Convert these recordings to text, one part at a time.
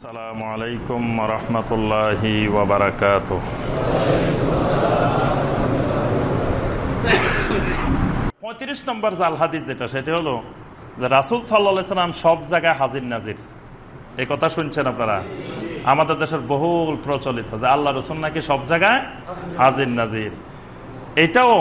আসসালামু আলাইকুম ওবরাকাত পঁয়ত্রিশ নম্বর জাল হাদিস যেটা, সেটা হলো যে রাসুল সাল্লা সাল্লাম সব জায়গায় হাজির নাজির। এই কথা শুনছেন আপনারা? আমাদের দেশের বহুল প্রচলিত আল্লাহ রসুল নাকি সব জায়গায় হাজির নাজির। এটাও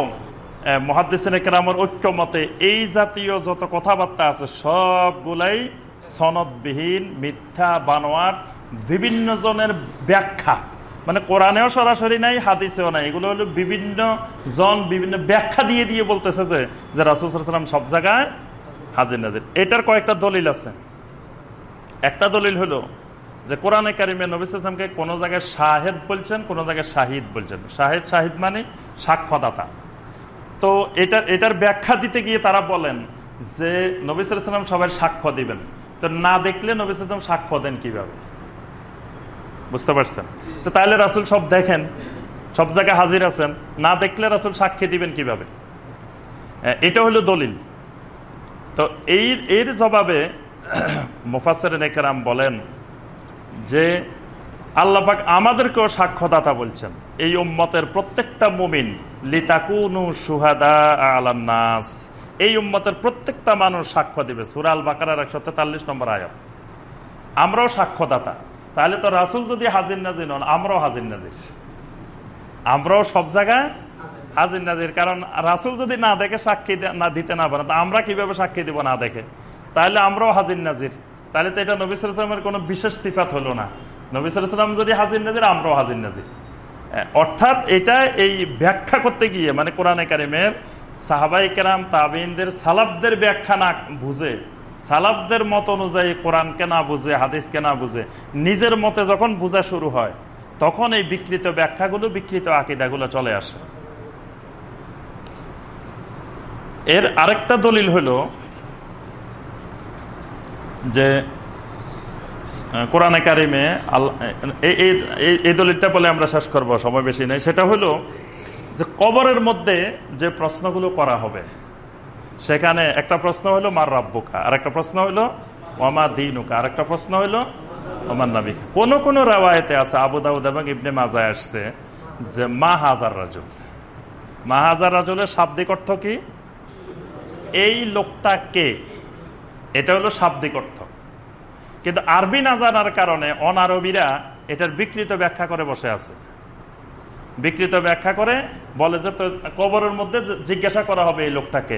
মহাদিসিন কেরামর ঐক্যমতে এই জাতীয় যত কথাবার্তা আছে সবগুলাই সনদবিহীন, মিথ্যা বানোয়ার বিভিন্ন জনের ব্যাখ্যা। মানে কোরআনেও সরাসরি নাই, হাদিসেও নাই। এগুলো হলো বিভিন্ন জন বিভিন্ন ব্যাখ্যা দিয়ে দিয়ে বলতেছে যে যে রাসুসাল্লাম সব জায়গায় হাজির নাজির। এটার কয়েকটা দলিল আছে। একটা দলিল হলো যে, কোরআনে কারিমে নবিসামকে কোনো জায়গায় শাহেদ বলছেন, কোনো জায়গায় শাহিদ বলছেন। শাহেদ, শাহিদ মানে সাক্ষ্যদাতা। তো এটার এটার ব্যাখ্যা দিতে গিয়ে তারা বলেন যে নবিসাম সবাই সাক্ষ্য দিবেন। তো না দেখলে নবিসাম সাক্ষ্য দেন কীভাবে? বুঝতে পারছেন? তো তাহলে রাসুল সব দেখেন, সব জায়গায় হাজির আছেন, না দেখলে রাসুল সাক্ষী দিবেন কীভাবে? এটা হলো দলিল। তো এই, এর জবাবে মুফাসের নেকেরাম বলেন যে আল্লাপাক আমাদেরকেও সাক্ষ্যদাতা বলছেন, এই উম্মতের প্রত্যেকটা মুমিন, লিতাকুনু সুহাদা আলান্নাস এই উম্মতের প্রত্যেকটা মানুষ সাক্ষ্য দিবে। সুরাল বাকার একশো তেতাল্লিশ নম্বর আয়াত। আমরাও সাক্ষ্যদাতা। তাহলে তো রাসুল যদি হাজির নাজির নন, আমরাও হাজির নাজির। আমরাও সব জায়গায় হাজির নাজির। কারণ রাসুল যদি না দেখে, সাক্ষী না দিতে না পারে পারেন আমরা কীভাবে সাক্ষী দিব না দেখে? তাহলে আমরাও হাজির নাজির। তাহলে তো এটা নবিসামের কোনো বিশেষ সিফাত হলো না। নবিসাম যদি হাজির নাজির, আমরাও হাজির নাজির। অর্থাৎ এটা এই ব্যাখ্যা করতে গিয়ে মানে কোরআনে কারিমের সাহাবাই কেরাম তাবিনদের সালাবদের ব্যাখ্যা না বুঝে, সালাফদের মত অনুযায়ী কোরআনকে না বুঝে, হাদিসকে না বুঝে, নিজের মতে যখন বোঝা শুরু হয়, তখন এই বিকৃত ব্যাখ্যাগুলো, বিকৃত আকিদাগুলো চলে আসে। এর আরেকটা দলিল হলো যে, কোরআনে কারিমে এই দলিলটা বলে আমরা শেষ করব, সময় বেশি নেই। সেটা হলো যে কবরের মধ্যে যে প্রশ্নগুলো করা হবে, সেখানে একটা প্রশ্ন হলো, মার রাব্বুকা? আর একটা প্রশ্ন হলো ওমা দিনুকা? আর একটা প্রশ্ন হলো ওমার নাবিকা? কোনো কোনো রেওয়ায়তে আছে, আবু দাউদ এবং ইবনে মাজায় আসছে, যে মা হাজার রাজুল? মা হাজার রাজুলের শাব্দিক অর্থ কি? এই লোকটা কে? এটা হলো শাব্দিক অর্থ। কিন্তু আরবি না জানার কারণে অনারবিরা এটার বিকৃত ব্যাখ্যা করে বসে আছে। বিকৃত ব্যাখ্যা করে, বলে যে কবরের মধ্যে জিজ্ঞাসা করা হবে এই লোকটাকে।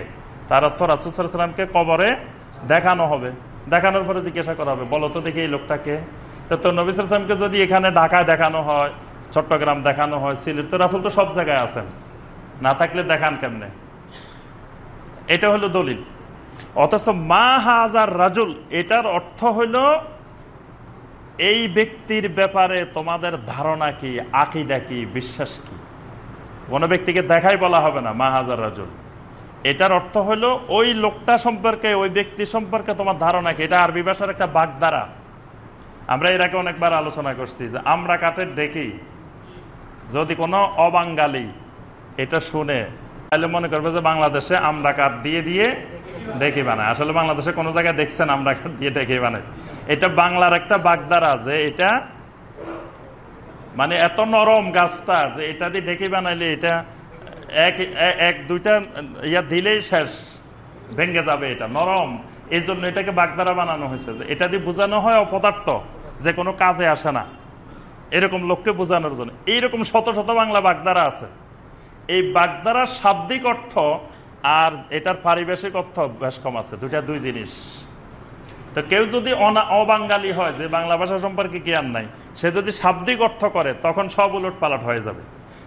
তার অর্থ রাসুসালামকে কবরে দেখানো হবে। দেখানোর পরে জিজ্ঞাসা করা হবে, বলো তো দেখি এই লোকটাকে। তো নবিসামকে যদি এখানে ঢাকায় দেখানো হয়, চট্টগ্রাম দেখানো হয়, সিলেট, তো রাসুল তো সব জায়গায় আছেন। না থাকলে দেখান কেমনে? এটা হলো দলিল। অথচ মা হাজার রাজুল, এটার অর্থ হইল এই ব্যক্তির ব্যাপারে তোমাদের ধারণা কি, আকিদা কি, বিশ্বাস কি? কোনো ব্যক্তিকে দেখাই বলা হবে না, মা হাজার রাজুল। এটার অর্থ হলো, ওই লোকটা সম্পর্কে, ওই ব্যক্তি সম্পর্কে তোমার ধারণা কি? এটা আরবি ভাষার একটা বাগধারা আমরা এর আগে অনেকবার আলোচনা করছি যে, আমরা কাঠের ডেকি যদি কোনো অবাঙ্গালি এটা শুনে, তাহলে মনে করবে যে বাংলাদেশে আমরা কাঠ দিয়ে দিয়ে ডেকে বানায় আসলে বাংলাদেশে কোনো জায়গায় দেখছেন, আমরা কাঠ দিয়ে ডেকে বানায় এটা বাংলার একটা বাগদারা যে এটা মানে এত নরম গাছটা যে এটা দিয়ে ডেকে বানাইলে এটা এক এক দুইটা ইয়া দিলেই শেষ, ভেঙে যাবে এটা, নরম। এই জন্য এটাকে বাগদারা বানানো হয়েছে এটা দিয়ে বোঝানো হয় অপদার্থ, যে কোনো কাজে আসে না। এরকম লোককে বোঝানোর জন্য। এইরকম শত শত বাংলা বাগদারা আছে। এই বাগদারার শাব্দিক অর্থ আর এটার পারিবেশিক অর্থ বেশ কম আছে, দুইটা দুই জিনিস। তো কেউ যদি অবাঙ্গালি হয়, যে বাংলা ভাষা সম্পর্কে জ্ঞান নাই, সে যদি শাব্দিক অর্থ করে, তখন সব উলট পালট হয়ে যাবে।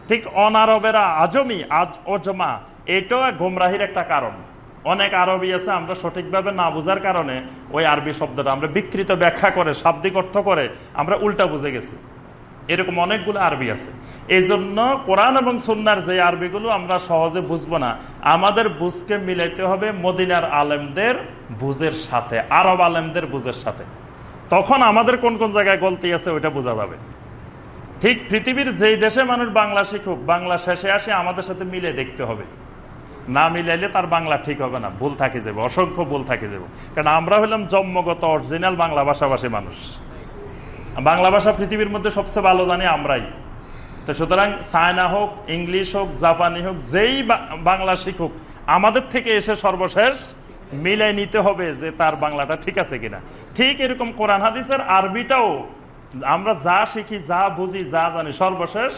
ঠিক অনারবেরা, আজমি, আজ অজমা এটাও গোমরাহির একটা কারণ। অনেক আরবি আছে, আমরা সঠিকভাবে না বুঝার কারণে ওই আরবি শব্দটা আমরা বিকৃত ব্যাখ্যা করে, শাব্দিক অর্থ করে, আমরা উল্টা বুঝে গেছি। এরকম অনেকগুলো আরবি আছে। এই জন্য কোরআন এবং সন্ন্যার যে আরবিগুলো আমরা সহজে বুঝব না, আমাদের বুঝকে মিলাইতে হবে মদিনার আলেমদের বুঝের সাথে, আরব আলেমদের বুঝের সাথে। তখন আমাদের কোন কোন জায়গায় গলতি আছে ওইটা বোঝা যাবে। ঠিক পৃথিবীর যেই দেশে মানুষ বাংলা শিখুক, বাংলা শেষে আসে আমাদের সাথে মিলে দেখতে হবে। না মিলাইলে তার বাংলা ঠিক হবে না, ভুল থাকে যাবে, অসংখ্য ভুল থাকে যাবে। কারণ আমরা হলাম জন্মগত অরিজিনাল বাংলা ভাষাভাষী মানুষ। বাংলা ভাষা পৃথিবীর মধ্যে সবচেয়ে ভালো জানি আমরাই। তো সুতরাং চায়না হোক, ইংলিশ হোক, জাপানি হোক, যেই বাংলা শিখুক, আমাদের থেকে এসে সর্বশেষ মিলাই নিতে হবে যে তার বাংলাটা ঠিক আছে কিনা। ঠিক এরকম কোরআন, হাদিসের আরবিটাও আমরা যা শিখি, যা বুঝি, যা জানি, সর্বশেষ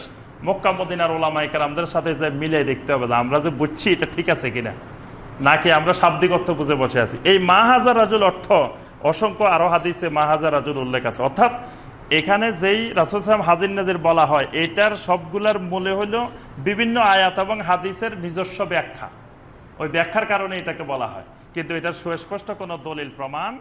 মক্কা, মদিনার ওলামাইকার আমাদের সাথে যে মিলাই দেখতে হবে আমরা যে বুঝছি এটা ঠিক আছে কিনা। নাকি আমরা শাব্দিক অর্থ বুঝে বসে আছি। এই মা হাজার রাজুল অর্থ, অসংখ্য আরও হাদিসে মা হাজার রাজুল উল্লেখ আছে। অর্থাৎ এখানে যেই রাসুল সাহেব হাজির নাজির বলা হয়, এটার সবগুলার মূলে হলো বিভিন্ন আয়াত এবং হাদিসের নিজস্ব ব্যাখ্যা। ওই ব্যাখ্যার কারণে এটাকে বলা হয়। কিন্তু এটার সুস্পষ্ট কোনো দলিল প্রমাণ